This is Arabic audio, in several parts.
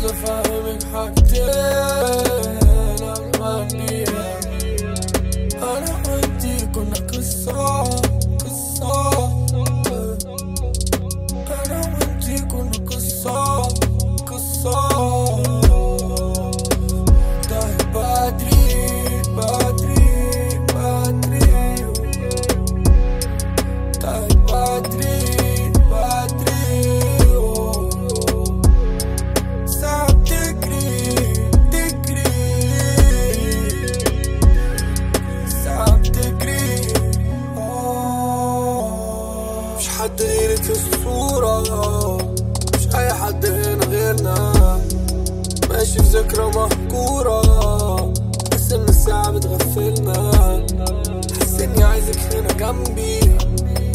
عايز افهمك حاجتين. صورة مش أي حد هنا غيرنا. ماشي في ذكرى محكورة بس إن الساعة بتغفلنا. حس إني عايزك هنا جنبي.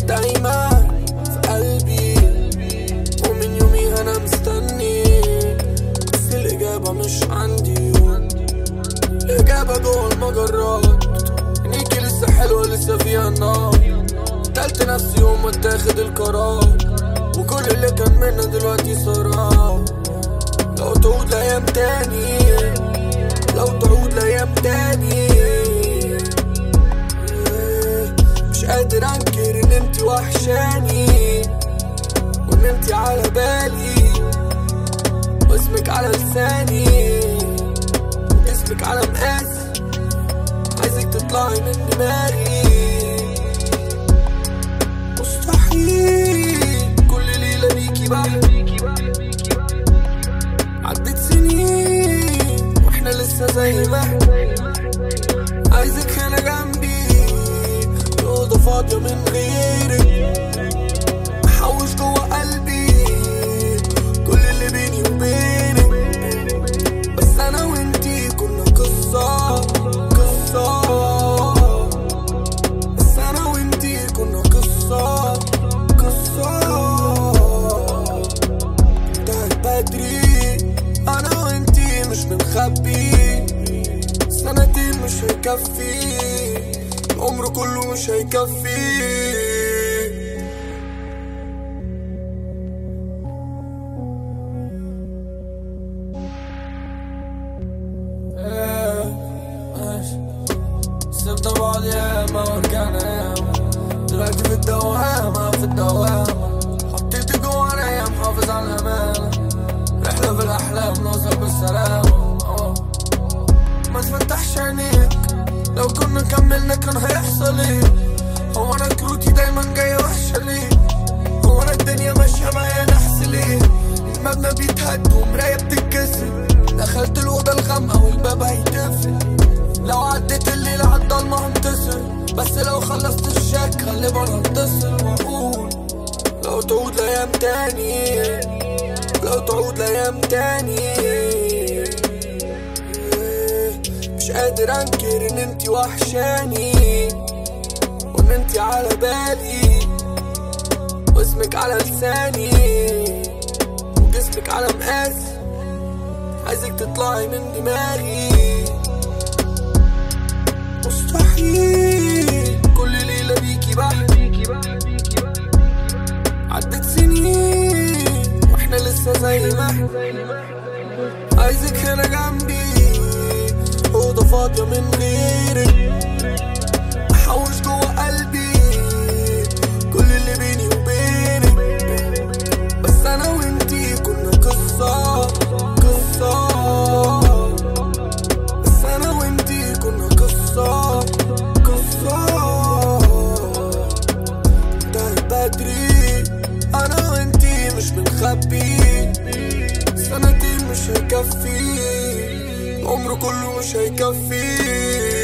دايما في قلبي. ومن يوميها أنا مستني. بس الإجابة مش عندي. الإجابة جوه المجرات. عينيكي لسه حلوة لسه فيها النار قتلت نفسي يوم ما اتاخد القرار. وكل اللي كان منا دلوقتي صار لو تعود لايام تاني لو تعود لايام تاني مش قادر انكر ان انتي وحشاني وان انتي على بالي واسمك على لساني واسمك على مقاسي عايزك تطلعي من دماغي مستحيل بحلم عدت سنين وإحنا لسه زي ما عايزك هنا جنبي. الأوضة فاضية من غيرك مش بنخبي سنتين مش هيكفي. العمر كله مش هيكفي. سبنا بعض ياما ورجعنا ياما دلوقتي في الدوامة هيتقفل لو عديت الليل عالضلمة هنتصل بس لو خلصت الشك غالبا هتصل وأقول لو تعود لأيام تاني. لو تعود لأيام تاني. مش قادر أنكر إن انتي وحشاني وإن انتي على بالي. واسمك على لساني وجسمك على مقاسي. عايزك تطلعي من دماغي. مستحيل. كل ليلة بيكي بحلم عدت سنين وإحنا لسه زي ما عايزك هنا جنبي. أوضة فاضية من غيرك. أحوش جوا قلبي. العمر كله مش هيكفي.